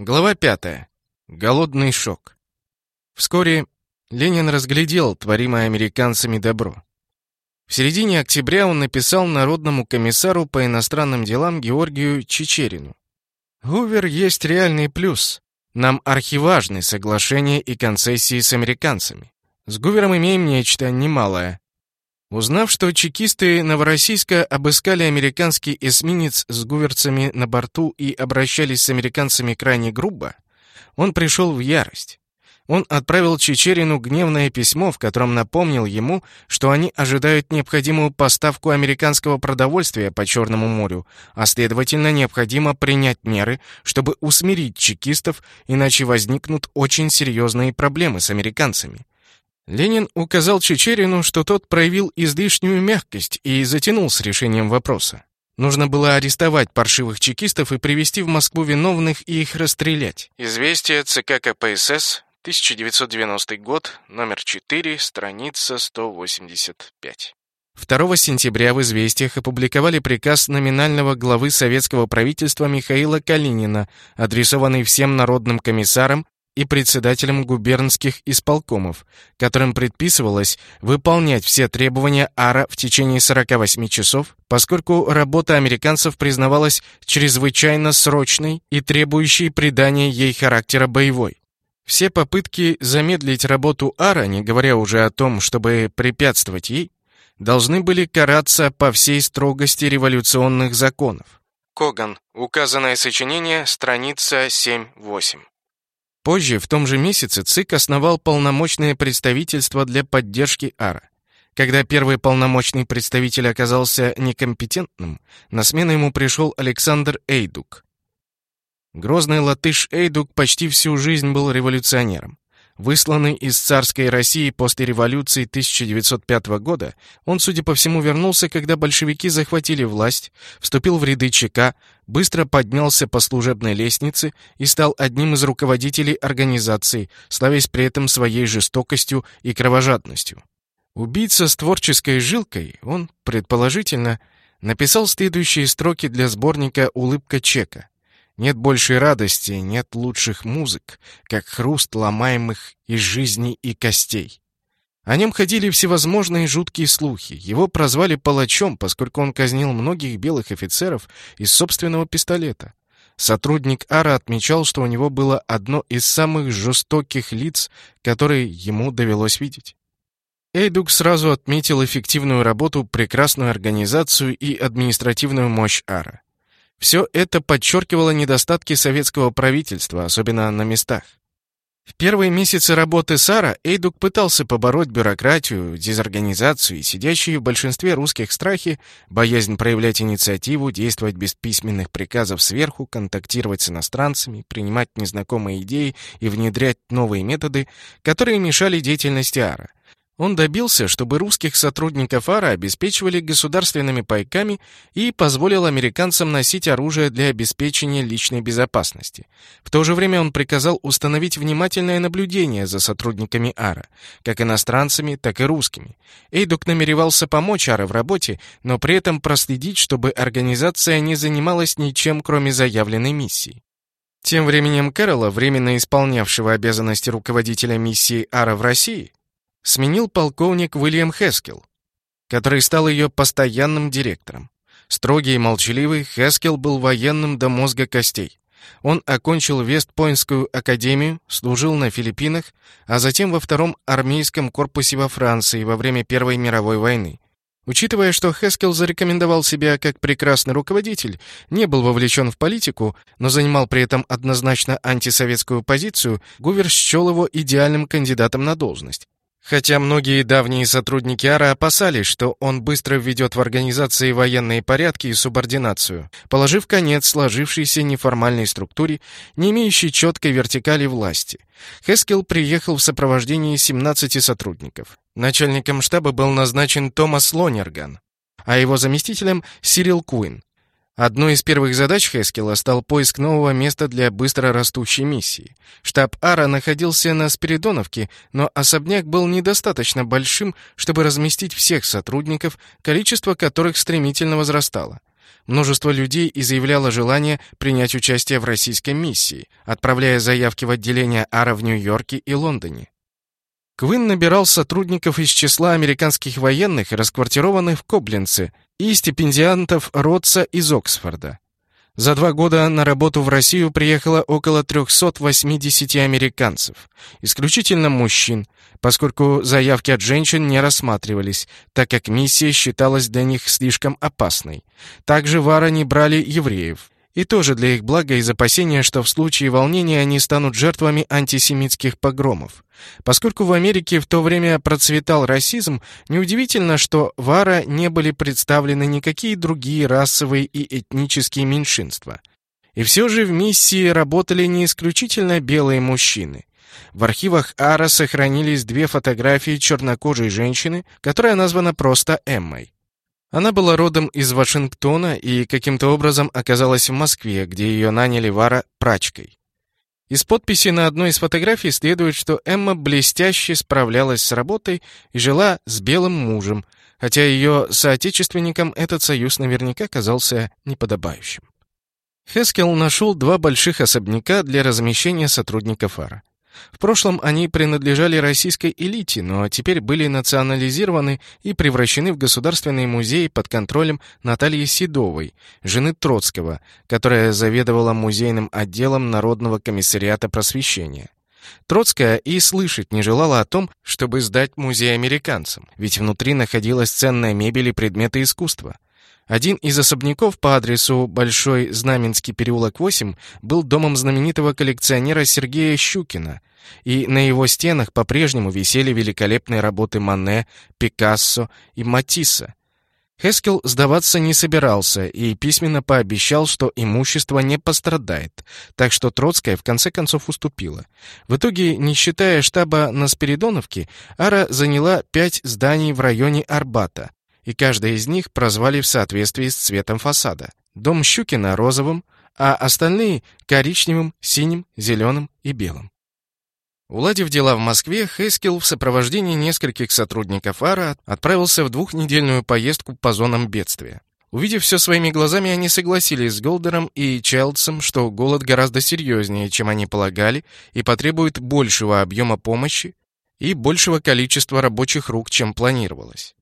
Глава пятая. Голодный шок. Вскоре Ленин разглядел творимое американцами добро. В середине октября он написал народному комиссару по иностранным делам Георгию Чечерину. «Гувер есть реальный плюс. Нам архиважны соглашения и концессии с американцами. С Гувером имеем нечто немалое. Узнав, что чекисты Новороссийска обыскали американский эсминец с гуверцами на борту и обращались с американцами крайне грубо, он пришел в ярость. Он отправил Чечерину гневное письмо, в котором напомнил ему, что они ожидают необходимую поставку американского продовольствия по Черному морю, а следовательно необходимо принять меры, чтобы усмирить чекистов, иначе возникнут очень серьезные проблемы с американцами. Ленин указал Чечерину, что тот проявил излишнюю мягкость и затянул с решением вопроса. Нужно было арестовать паршивых чекистов и привести в Москву виновных и их расстрелять. Известие ЦК КПСС, 1990 год, номер 4, страница 185. 2 сентября в «Известиях» опубликовали приказ номинального главы советского правительства Михаила Калинина, адресованный всем народным комиссарам и председателям губернских исполкомов, которым предписывалось выполнять все требования АРА в течение 48 часов, поскольку работа американцев признавалась чрезвычайно срочной и требующей придания ей характера боевой. Все попытки замедлить работу АРА, не говоря уже о том, чтобы препятствовать ей, должны были караться по всей строгости революционных законов. Коган. Указанное сочинение, страница 7-8. Позже, в том же месяце, ЦИК основал полномочное представительство для поддержки АРА. Когда первый полномочный представитель оказался некомпетентным, на смену ему пришел Александр Эйдук. Грозный латыш Эйдук почти всю жизнь был революционером. Высланный из царской России после революции 1905 года, он, судя по всему, вернулся, когда большевики захватили власть, вступил в ряды ЧК, быстро поднялся по служебной лестнице и стал одним из руководителей организации, славясь при этом своей жестокостью и кровожадностью. Убийца с творческой жилкой, он, предположительно, написал следующие строки для сборника «Улыбка Чека». Нет большей радости, нет лучших музык, как хруст ломаемых из жизни и костей. О нем ходили всевозможные жуткие слухи. Его прозвали палачом, поскольку он казнил многих белых офицеров из собственного пистолета. Сотрудник Ара отмечал, что у него было одно из самых жестоких лиц, которые ему довелось видеть. Эйдук сразу отметил эффективную работу, прекрасную организацию и административную мощь Ара. Все это подчеркивало недостатки советского правительства, особенно на местах. В первые месяцы работы Сара Эйдук пытался побороть бюрократию, дезорганизацию и сидящие в большинстве русских страхи, боязнь проявлять инициативу, действовать без письменных приказов сверху, контактировать с иностранцами, принимать незнакомые идеи и внедрять новые методы, которые мешали деятельности Ара. Он добился, чтобы русских сотрудников АРА обеспечивали государственными пайками и позволил американцам носить оружие для обеспечения личной безопасности. В то же время он приказал установить внимательное наблюдение за сотрудниками АРА, как иностранцами, так и русскими. Эйдук намеревался помочь АРА в работе, но при этом проследить, чтобы организация не занималась ничем, кроме заявленной миссии. Тем временем Кэрролла, временно исполнявшего обязанности руководителя миссии АРА в России, сменил полковник Уильям Хескел, который стал ее постоянным директором. Строгий и молчаливый, Хескел был военным до мозга костей. Он окончил Вестпойнтскую академию, служил на Филиппинах, а затем во втором армейском корпусе во Франции во время Первой мировой войны. Учитывая, что Хескел зарекомендовал себя как прекрасный руководитель, не был вовлечен в политику, но занимал при этом однозначно антисоветскую позицию, Гувер счел его идеальным кандидатом на должность. Хотя многие давние сотрудники АРА опасались, что он быстро введет в организации военные порядки и субординацию, положив конец сложившейся неформальной структуре, не имеющей четкой вертикали власти. Хескел приехал в сопровождении 17 сотрудников. Начальником штаба был назначен Томас Лонерган, а его заместителем — Сирил Куин. Одной из первых задач Хескела стал поиск нового места для быстро растущей миссии. Штаб Ара находился на Спиридоновке, но особняк был недостаточно большим, чтобы разместить всех сотрудников, количество которых стремительно возрастало. Множество людей изъявляло желание принять участие в российской миссии, отправляя заявки в отделение АРА в Нью-Йорке и Лондоне. Квин набирал сотрудников из числа американских военных, расквартированных в Коблинце, и стипендиантов Ротса из Оксфорда. За два года на работу в Россию приехало около 380 американцев, исключительно мужчин, поскольку заявки от женщин не рассматривались, так как миссия считалась для них слишком опасной. Также в Ара не брали евреев. И тоже для их блага из опасения, что в случае волнения они станут жертвами антисемитских погромов. Поскольку в Америке в то время процветал расизм, неудивительно, что в Ара не были представлены никакие другие расовые и этнические меньшинства. И все же в миссии работали не исключительно белые мужчины. В архивах Ара сохранились две фотографии чернокожей женщины, которая названа просто Эммой. Она была родом из Вашингтона и каким-то образом оказалась в Москве, где ее наняли Вара прачкой. Из подписи на одной из фотографий следует, что Эмма блестяще справлялась с работой и жила с белым мужем, хотя ее соотечественникам этот союз наверняка казался неподобающим. Хескел нашел два больших особняка для размещения сотрудников Ара. В прошлом они принадлежали российской элите, но теперь были национализированы и превращены в государственный музей под контролем Натальи Седовой, жены Троцкого, которая заведовала музейным отделом Народного комиссариата просвещения. Троцкая и слышать не желала о том, чтобы сдать музей американцам, ведь внутри находилась ценная мебель и предметы искусства. Один из особняков по адресу Большой Знаменский переулок 8 был домом знаменитого коллекционера Сергея Щукина, и на его стенах по-прежнему висели великолепные работы Мане, Пикассо и Матисса. Хескел сдаваться не собирался и письменно пообещал, что имущество не пострадает, так что Троцкая в конце концов уступила. В итоге, не считая штаба на Спиридоновке, Ара заняла пять зданий в районе Арбата, и каждое из них прозвали в соответствии с цветом фасада. Дом Щукина — розовым, а остальные — коричневым, синим, зеленым и белым. Уладив дела в Москве, Хескел в сопровождении нескольких сотрудников АРА отправился в двухнедельную поездку по зонам бедствия. Увидев все своими глазами, они согласились с Голдером и Чайлдсом, что голод гораздо серьезнее, чем они полагали, и потребует большего объема помощи и большего количества рабочих рук, чем планировалось.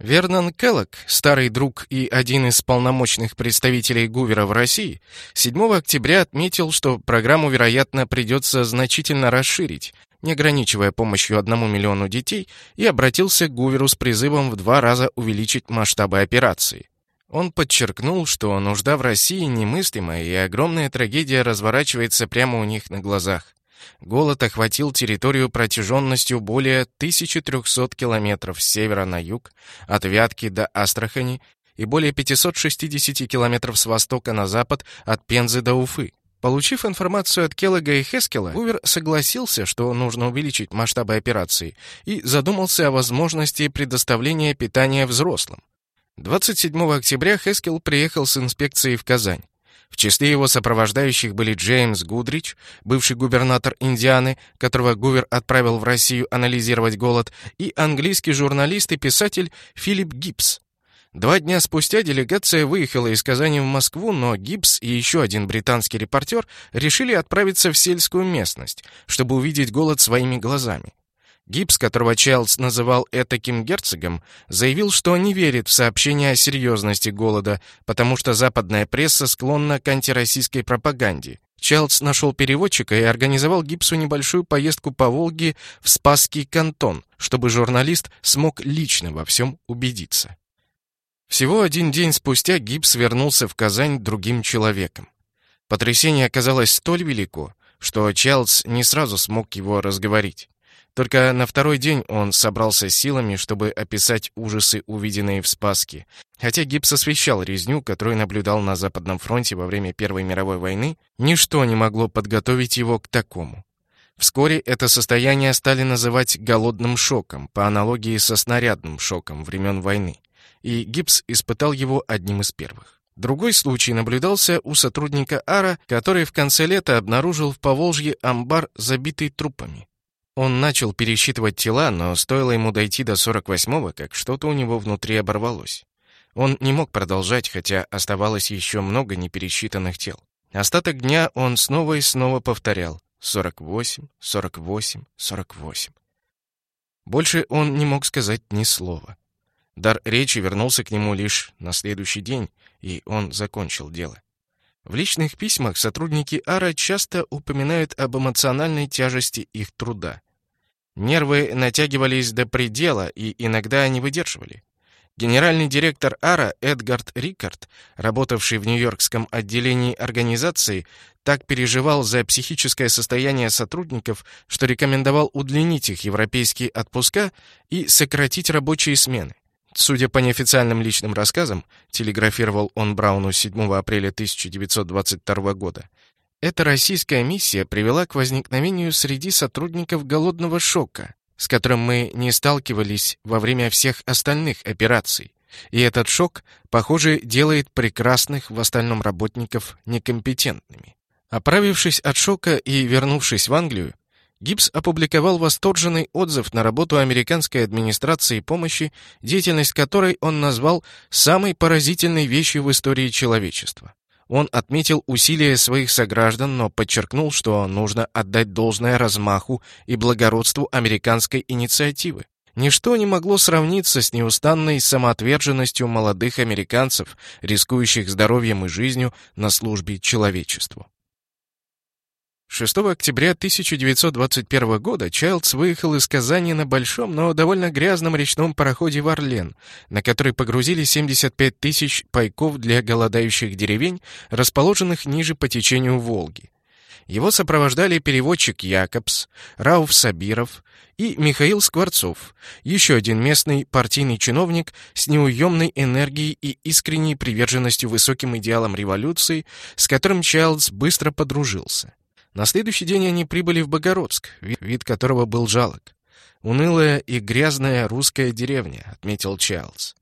Вернон Келлок, старый друг и один из полномочных представителей Гувера в России, 7 октября отметил, что программу, вероятно, придется значительно расширить, не ограничивая помощью одному миллиону детей, и обратился к Гуверу с призывом в два раза увеличить масштабы операции. Он подчеркнул, что нужда в России немыслимая и огромная трагедия разворачивается прямо у них на глазах. Голод охватил территорию протяженностью более 1300 километров с севера на юг, от Вятки до Астрахани, и более 560 километров с востока на запад, от Пензы до Уфы. Получив информацию от Келлога и Хескела, Гувер согласился, что нужно увеличить масштабы операции, и задумался о возможности предоставления питания взрослым. 27 октября Хескел приехал с инспекцией в Казань. В числе его сопровождающих были Джеймс Гудрич, бывший губернатор Индианы, которого Гувер отправил в Россию анализировать голод, и английский журналист и писатель Филипп Гибс. Два дня спустя делегация выехала из Казани в Москву, но Гибс и еще один британский репортер решили отправиться в сельскую местность, чтобы увидеть голод своими глазами. Гибс, которого Чайлдс называл этаким герцогом, заявил, что не верит в сообщения о серьезности голода, потому что западная пресса склонна к антироссийской пропаганде. Чайлдс нашел переводчика и организовал Гибсу небольшую поездку по Волге в Спасский кантон, чтобы журналист смог лично во всем убедиться. Всего один день спустя Гибс вернулся в Казань другим человеком. Потрясение оказалось столь велико, что Чайлдс не сразу смог его разговорить. Только на второй день он собрался силами, чтобы описать ужасы, увиденные в Спаске. Хотя Гибс освещал резню, которую наблюдал на Западном фронте во время Первой мировой войны, ничто не могло подготовить его к такому. Вскоре это состояние стали называть «голодным шоком», по аналогии со снарядным шоком времен войны. И Гибс испытал его одним из первых. Другой случай наблюдался у сотрудника АРА, который в конце лета обнаружил в Поволжье амбар, забитый трупами. Он начал пересчитывать тела, но стоило ему дойти до 48-го, как что-то у него внутри оборвалось. Он не мог продолжать, хотя оставалось еще много непересчитанных тел. Остаток дня он снова и снова повторял «сорок восемь, сорок восемь, сорок восемь». Больше он не мог сказать ни слова. Дар речи вернулся к нему лишь на следующий день, и он закончил дело. В личных письмах сотрудники АРА часто упоминают об эмоциональной тяжести их труда. Нервы натягивались до предела, и иногда они выдерживали. Генеральный директор АРА Эдгард Рикард, работавший в Нью-Йоркском отделении организации, так переживал за психическое состояние сотрудников, что рекомендовал удлинить их европейские отпуска и сократить рабочие смены. Судя по неофициальным личным рассказам, телеграфировал он Брауну 7 апреля 1922 года, эта российская миссия привела к возникновению среди сотрудников голодного шока, с которым мы не сталкивались во время всех остальных операций. И этот шок, похоже, делает прекрасных в остальном работников некомпетентными. Оправившись от шока и вернувшись в Англию, Гибс опубликовал восторженный отзыв на работу американской администрации помощи, деятельность которой он назвал самой поразительной вещью в истории человечества. Он отметил усилия своих сограждан, но подчеркнул, что нужно отдать должное размаху и благородству американской инициативы. Ничто не могло сравниться с неустанной самоотверженностью молодых американцев, рискующих здоровьем и жизнью на службе человечеству. 6 октября 1921 года Чайлдс выехал из Казани на большом, но довольно грязном речном пароходе в Орлен, на который погрузили 75 тысяч пайков для голодающих деревень, расположенных ниже по течению Волги. Его сопровождали переводчик Якобс, Рауф Сабиров и Михаил Скворцов, еще один местный партийный чиновник с неуемной энергией и искренней приверженностью высоким идеалам революции, с которым Чайлдс быстро подружился. На следующий день они прибыли в Богородск, вид которого был жалок. «Унылая и грязная русская деревня», — отметил Чарльз.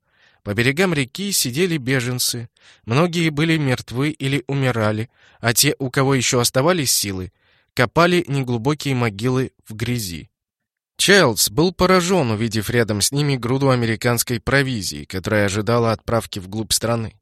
По берегам реки сидели беженцы. Многие были мертвы или умирали, а те, у кого еще оставались силы, копали неглубокие могилы в грязи. Чайлдс был поражен, увидев рядом с ними груду американской провизии, которая ожидала отправки вглубь страны.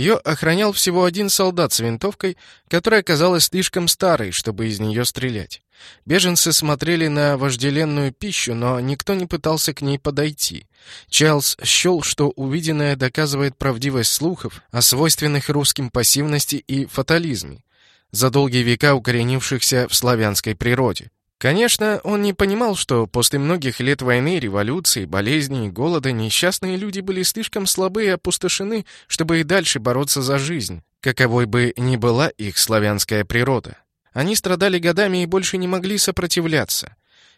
Ее охранял всего один солдат с винтовкой, которая казалась слишком старой, чтобы из нее стрелять. Беженцы смотрели на вожделенную пищу, но никто не пытался к ней подойти. Чарльз счел, что увиденное доказывает правдивость слухов о свойственных русским пассивности и фатализме, за долгие века укоренившихся в славянской природе. Конечно, он не понимал, что после многих лет войны, революции, болезней голода несчастные люди были слишком слабы и опустошены, чтобы и дальше бороться за жизнь, каковой бы ни была их славянская природа. Они страдали годами и больше не могли сопротивляться.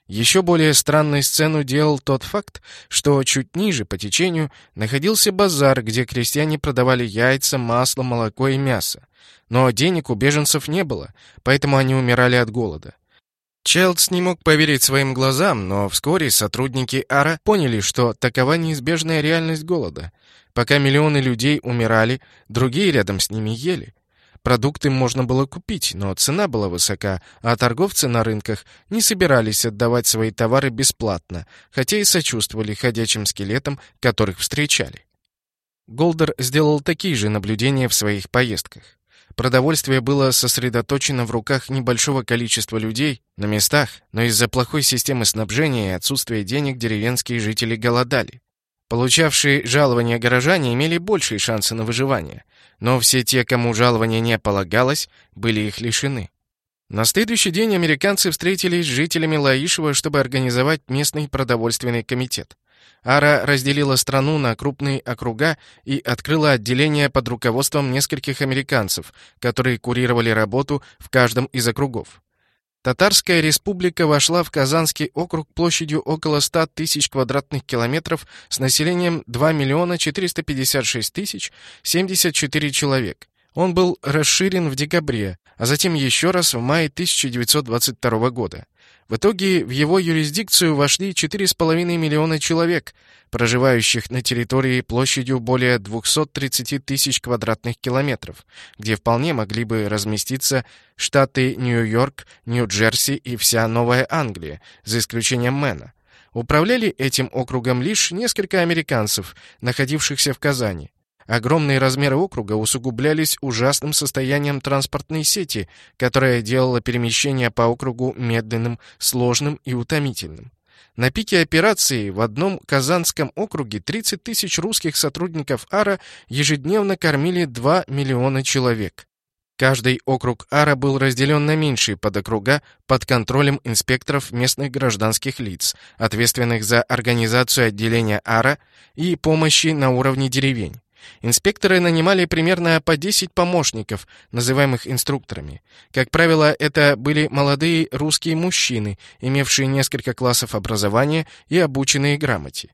Еще более странной сцену делал тот факт, что чуть ниже по течению находился базар, где крестьяне продавали яйца, масло, молоко и мясо. Но денег у беженцев не было, поэтому они умирали от голода. Челдс не мог поверить своим глазам, но вскоре сотрудники АРА поняли, что такова неизбежная реальность голода. Пока миллионы людей умирали, другие рядом с ними ели. Продукты можно было купить, но цена была высока, а торговцы на рынках не собирались отдавать свои товары бесплатно, хотя и сочувствовали ходячим скелетам, которых встречали. Голдер сделал такие же наблюдения в своих поездках. Продовольствие было сосредоточено в руках небольшого количества людей на местах, но из-за плохой системы снабжения и отсутствия денег деревенские жители голодали. Получавшие жалования горожане имели большие шансы на выживание, но все те, кому жалование не полагалось, были их лишены. На следующий день американцы встретились с жителями Лаишева, чтобы организовать местный продовольственный комитет. Ара разделила страну на крупные округа и открыла отделение под руководством нескольких американцев, которые курировали работу в каждом из округов. Татарская республика вошла в Казанский округ площадью около 100 тысяч квадратных километров с населением 2 миллиона 456 тысяч 74 человек. Он был расширен в декабре, а затем еще раз в мае 1922 года. В итоге в его юрисдикцию вошли 4,5 миллиона человек, проживающих на территории площадью более 230 тысяч квадратных километров, где вполне могли бы разместиться штаты Нью-Йорк, Нью-Джерси и вся Новая Англия, за исключением Мэна. Управляли этим округом лишь несколько американцев, находившихся в Казани. Огромные размеры округа усугублялись ужасным состоянием транспортной сети, которая делала перемещение по округу медленным, сложным и утомительным. На пике операции в одном Казанском округе 30 тысяч русских сотрудников АРА ежедневно кормили 2 миллиона человек. Каждый округ АРА был разделен на меньшие подокруга под контролем инспекторов местных гражданских лиц, ответственных за организацию отделения АРА и помощи на уровне деревень. Инспекторы нанимали примерно по 10 помощников, называемых инструкторами. Как правило, это были молодые русские мужчины, имевшие несколько классов образования и обученные грамоте.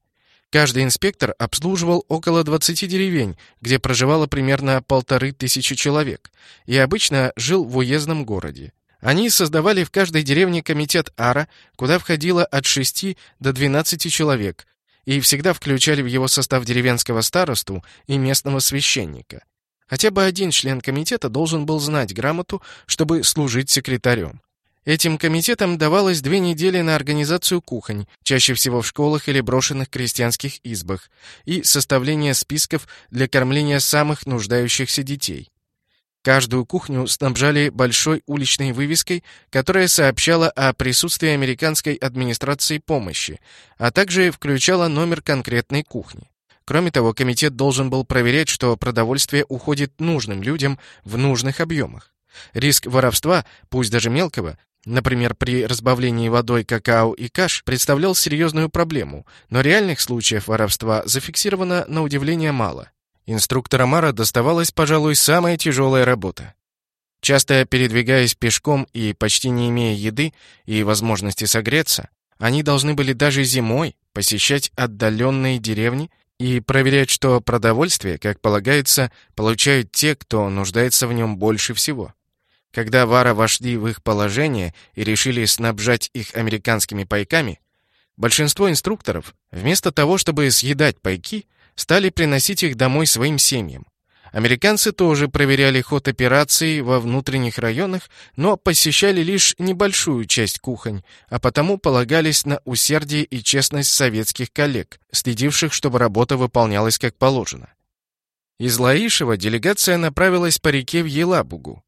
Каждый инспектор обслуживал около 20 деревень, где проживало примерно полторы тысячи человек, и обычно жил в уездном городе. Они создавали в каждой деревне комитет АРА, куда входило от 6 до 12 человек, и всегда включали в его состав деревенского старосту и местного священника. Хотя бы один член комитета должен был знать грамоту, чтобы служить секретарем. Этим комитетам давалось две недели на организацию кухонь, чаще всего в школах или брошенных крестьянских избах, и составление списков для кормления самых нуждающихся детей. Каждую кухню снабжали большой уличной вывеской, которая сообщала о присутствии американской администрации помощи, а также включала номер конкретной кухни. Кроме того, комитет должен был проверять, что продовольствие уходит нужным людям в нужных объемах. Риск воровства, пусть даже мелкого, например, при разбавлении водой какао и каш, представлял серьезную проблему, но реальных случаев воровства зафиксировано на удивление мало. Инструктора Мара доставалась, пожалуй, самая тяжелая работа. Часто передвигаясь пешком и почти не имея еды и возможности согреться, они должны были даже зимой посещать отдаленные деревни и проверять, что продовольствие, как полагается, получают те, кто нуждается в нем больше всего. Когда Вара вошли в их положение и решили снабжать их американскими пайками, большинство инструкторов, вместо того, чтобы съедать пайки, стали приносить их домой своим семьям. Американцы тоже проверяли ход операций во внутренних районах, но посещали лишь небольшую часть кухонь, а потому полагались на усердие и честность советских коллег, следивших, чтобы работа выполнялась как положено. Из Лаишева делегация направилась по реке в Елабугу.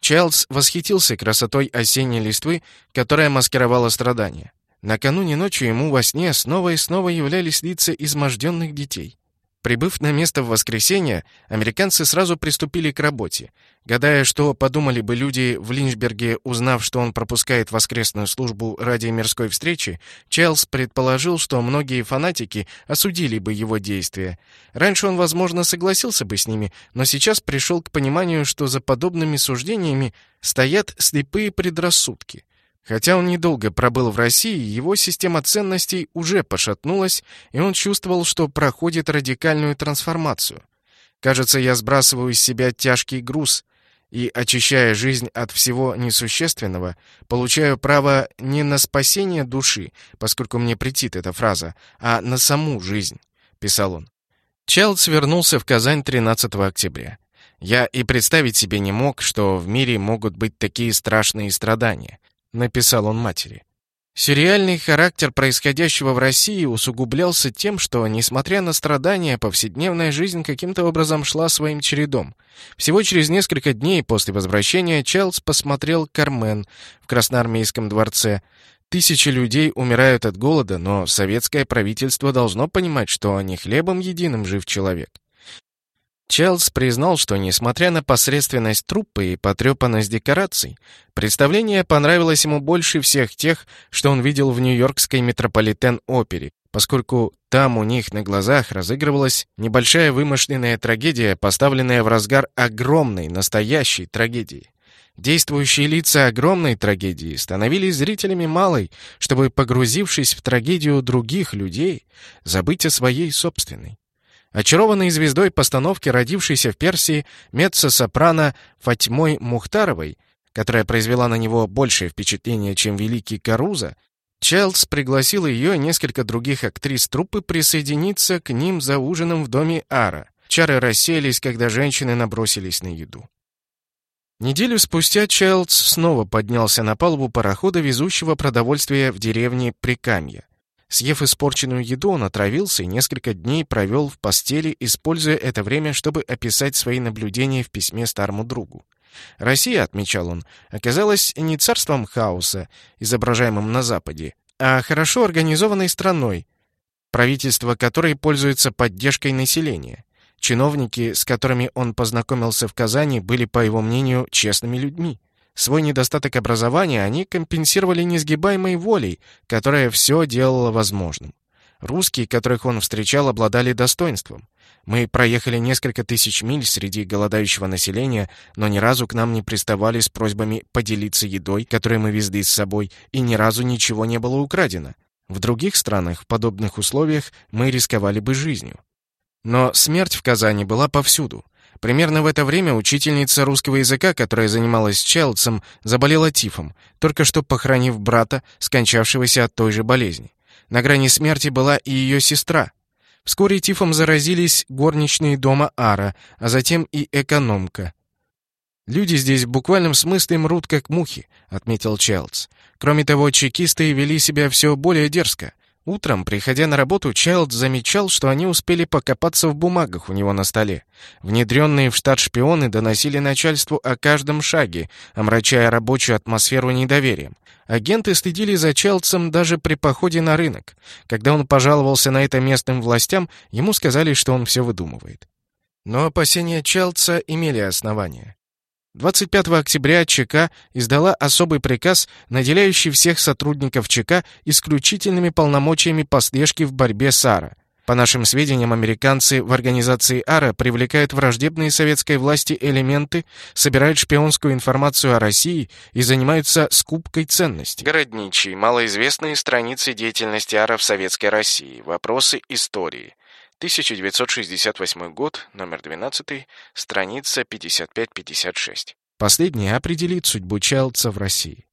Чайлдс восхитился красотой осенней листвы, которая маскировала страдания. Накануне ночью ему во сне снова и снова являлись лица изможденных детей. Прибыв на место в воскресенье, американцы сразу приступили к работе. Гадая, что подумали бы люди в Линчберге, узнав, что он пропускает воскресную службу ради мирской встречи, Чарльз предположил, что многие фанатики осудили бы его действия. Раньше он, возможно, согласился бы с ними, но сейчас пришел к пониманию, что за подобными суждениями стоят слепые предрассудки. Хотя он недолго пробыл в России, его система ценностей уже пошатнулась, и он чувствовал, что проходит радикальную трансформацию. Кажется, я сбрасываю из себя тяжкий груз и, очищая жизнь от всего несущественного, получаю право не на спасение души, поскольку мне претит эта фраза, а на саму жизнь, писал он. Челдс вернулся в Казань 13 октября. Я и представить себе не мог, что в мире могут быть такие страшные страдания написал он матери. Сериальный характер происходящего в России усугублялся тем, что, несмотря на страдания, повседневная жизнь каким-то образом шла своим чередом. Всего через несколько дней после возвращения Челс посмотрел «Кармен» в Красноармейском дворце. Тысячи людей умирают от голода, но советское правительство должно понимать, что не хлебом единым жив человек. Чарльз признал, что, несмотря на посредственность труппы и потрепанность декораций, представление понравилось ему больше всех тех, что он видел в Нью-Йоркской Метрополитен-опере, поскольку там у них на глазах разыгрывалась небольшая вымышленная трагедия, поставленная в разгар огромной, настоящей трагедии. Действующие лица огромной трагедии становились зрителями малой, чтобы, погрузившись в трагедию других людей, забыть о своей собственной. Очарованный звездой постановки, родившейся в Персии, меццо-сопрано Фатьмой Мухтаровой, которая произвела на него большее впечатление, чем великий Каруза, Челдс пригласил ее и несколько других актрис труппы присоединиться к ним за ужином в доме Ара. Чары рассеялись, когда женщины набросились на еду. Неделю спустя Челдс снова поднялся на палубу парохода, везущего продовольствие в деревне Прикамье. Съев испорченную еду, он отравился и несколько дней провел в постели, используя это время, чтобы описать свои наблюдения в письме старому другу. Россия, отмечал он, оказалась не царством хаоса, изображаемым на Западе, а хорошо организованной страной, правительство которой пользуется поддержкой населения. Чиновники, с которыми он познакомился в Казани, были, по его мнению, честными людьми. Свой недостаток образования они компенсировали несгибаемой волей, которая все делала возможным. Русские, которых он встречал, обладали достоинством. Мы проехали несколько тысяч миль среди голодающего населения, но ни разу к нам не приставали с просьбами поделиться едой, которую мы везли с собой, и ни разу ничего не было украдено. В других странах в подобных условиях мы рисковали бы жизнью. Но смерть в Казани была повсюду. Примерно в это время учительница русского языка, которая занималась Челдсом, заболела тифом, только что похоронив брата, скончавшегося от той же болезни. На грани смерти была и ее сестра. Вскоре тифом заразились горничные дома Ара, а затем и экономка. «Люди здесь в буквальном смысле мрут, как мухи», — отметил Челдс. Кроме того, чекисты вели себя все более дерзко. Утром, приходя на работу, Чайлд замечал, что они успели покопаться в бумагах у него на столе. Внедренные в штат шпионы доносили начальству о каждом шаге, омрачая рабочую атмосферу недоверием. Агенты стыдили за Чайлдсом даже при походе на рынок. Когда он пожаловался на это местным властям, ему сказали, что он все выдумывает. Но опасения Чайлдса имели основания. 25 октября ЧК издала особый приказ, наделяющий всех сотрудников ЧК исключительными полномочиями по слежке в борьбе с АРА. По нашим сведениям, американцы в организации АРА привлекают враждебные советской власти элементы, собирают шпионскую информацию о России и занимаются скупкой ценностей. Городничий. Малоизвестные страницы деятельности АРА в Советской России. Вопросы истории. 1968 год, номер 12, страница 55-56. Последняя определит судьбу Чайлдса в России.